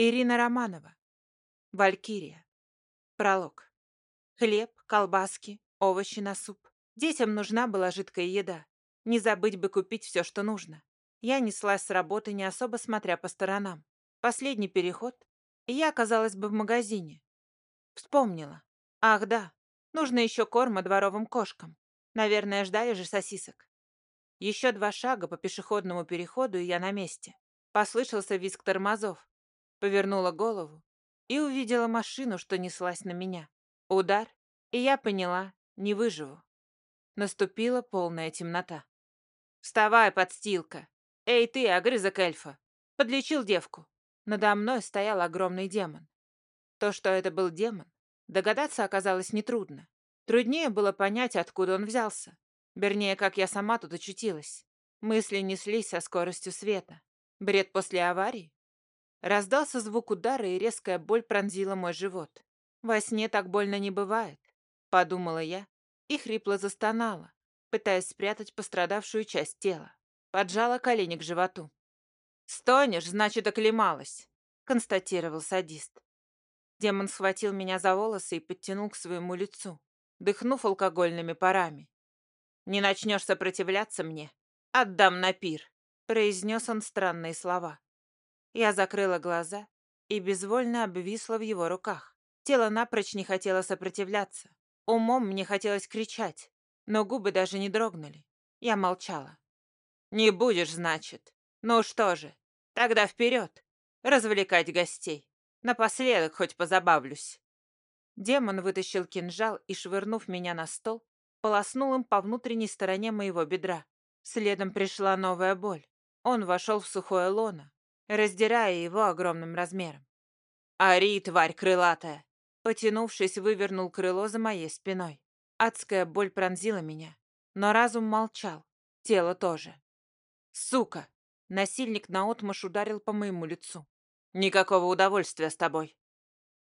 Ирина Романова. Валькирия. Пролог. Хлеб, колбаски, овощи на суп. Детям нужна была жидкая еда. Не забыть бы купить все, что нужно. Я неслась с работы, не особо смотря по сторонам. Последний переход, и я оказалась бы в магазине. Вспомнила. Ах, да, нужно еще корма дворовым кошкам. Наверное, ждали же сосисок. Еще два шага по пешеходному переходу, и я на месте. Послышался визг тормозов. Повернула голову и увидела машину, что неслась на меня. Удар, и я поняла, не выживу. Наступила полная темнота. «Вставай, подстилка! Эй ты, огрызок эльфа! Подлечил девку!» Надо мной стоял огромный демон. То, что это был демон, догадаться оказалось нетрудно. Труднее было понять, откуда он взялся. Вернее, как я сама тут очутилась. Мысли неслись со скоростью света. Бред после аварии? Раздался звук удара, и резкая боль пронзила мой живот. Во сне так больно не бывает, подумала я и хрипло застонала, пытаясь спрятать пострадавшую часть тела. Поджала колени к животу. «Стонешь, значит, оклемалась», — констатировал садист. Демон схватил меня за волосы и подтянул к своему лицу, дыхнув алкогольными парами. «Не начнешь сопротивляться мне? Отдам на пир», — произнес он странные слова. Я закрыла глаза и безвольно обвисла в его руках. Тело напрочь не хотело сопротивляться. Умом мне хотелось кричать, но губы даже не дрогнули. Я молчала. «Не будешь, значит? Ну что же, тогда вперед! Развлекать гостей. Напоследок хоть позабавлюсь». Демон вытащил кинжал и, швырнув меня на стол, полоснул им по внутренней стороне моего бедра. Следом пришла новая боль. Он вошел в сухое лоно, раздирая его огромным размером. «Ари, тварь крылатая!» Потянувшись, вывернул крыло за моей спиной. Адская боль пронзила меня, но разум молчал, тело тоже. «Сука!» Насильник наотмашь ударил по моему лицу. «Никакого удовольствия с тобой!»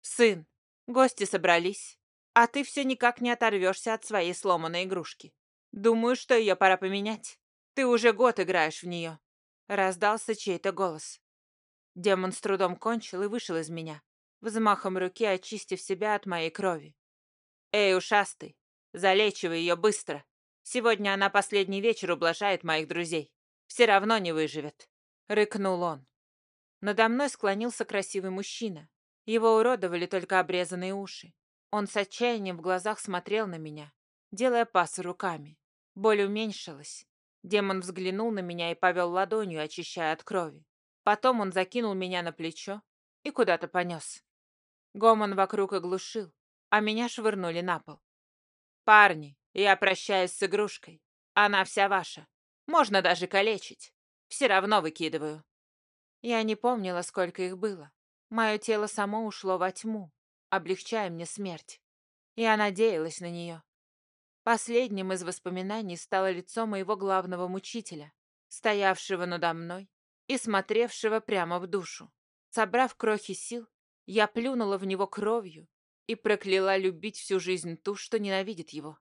«Сын, гости собрались, а ты все никак не оторвешься от своей сломанной игрушки. Думаю, что ее пора поменять. Ты уже год играешь в нее!» Раздался чей-то голос. Демон с трудом кончил и вышел из меня, взмахом руки очистив себя от моей крови. «Эй, ушастый, залечивай ее быстро. Сегодня она последний вечер ублажает моих друзей. Все равно не выживет», — рыкнул он. Надо мной склонился красивый мужчина. Его уродовали только обрезанные уши. Он с отчаянием в глазах смотрел на меня, делая пасы руками. Боль уменьшилась. Демон взглянул на меня и повел ладонью, очищая от крови. Потом он закинул меня на плечо и куда-то понес. Гомон вокруг оглушил, а меня швырнули на пол. «Парни, я прощаюсь с игрушкой. Она вся ваша. Можно даже калечить. Все равно выкидываю». Я не помнила, сколько их было. Мое тело само ушло во тьму, облегчая мне смерть. Я надеялась на нее. Последним из воспоминаний стало лицо моего главного мучителя, стоявшего надо мной и смотревшего прямо в душу. Собрав крохи сил, я плюнула в него кровью и прокляла любить всю жизнь ту, что ненавидит его.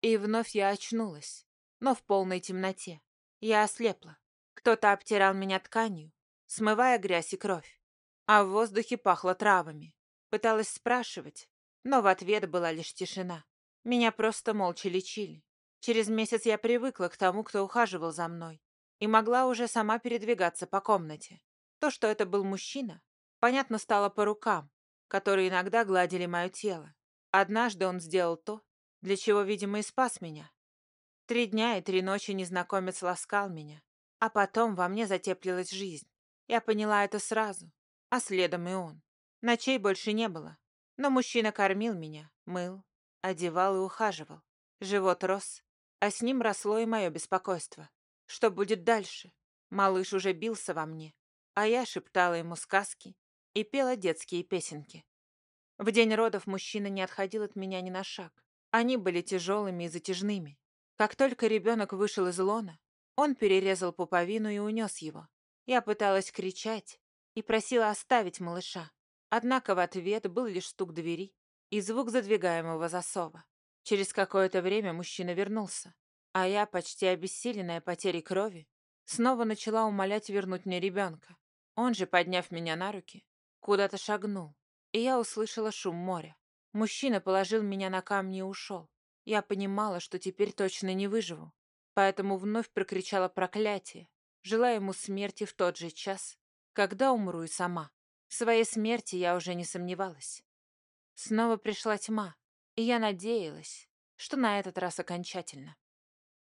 И вновь я очнулась, но в полной темноте. Я ослепла. Кто-то обтирал меня тканью, смывая грязь и кровь. А в воздухе пахло травами. Пыталась спрашивать, но в ответ была лишь тишина. Меня просто молча лечили. Через месяц я привыкла к тому, кто ухаживал за мной и могла уже сама передвигаться по комнате. То, что это был мужчина, понятно стало по рукам, которые иногда гладили мое тело. Однажды он сделал то, для чего, видимо, и спас меня. Три дня и три ночи незнакомец ласкал меня, а потом во мне затеплилась жизнь. Я поняла это сразу, а следом и он. Ночей больше не было, но мужчина кормил меня, мыл, одевал и ухаживал. Живот рос, а с ним росло и мое беспокойство. Что будет дальше? Малыш уже бился во мне, а я шептала ему сказки и пела детские песенки. В день родов мужчина не отходил от меня ни на шаг. Они были тяжелыми и затяжными. Как только ребенок вышел из лона, он перерезал пуповину и унес его. Я пыталась кричать и просила оставить малыша. Однако в ответ был лишь стук двери и звук задвигаемого засова. Через какое-то время мужчина вернулся. А я, почти обессиленная потерей крови, снова начала умолять вернуть мне ребенка. Он же, подняв меня на руки, Куда-то шагнул, и я услышала шум моря. Мужчина положил меня на камни и ушел. Я понимала, что теперь точно не выживу, поэтому вновь прокричала проклятие, желая ему смерти в тот же час, когда умру и сама. В своей смерти я уже не сомневалась. Снова пришла тьма, и я надеялась, что на этот раз окончательно.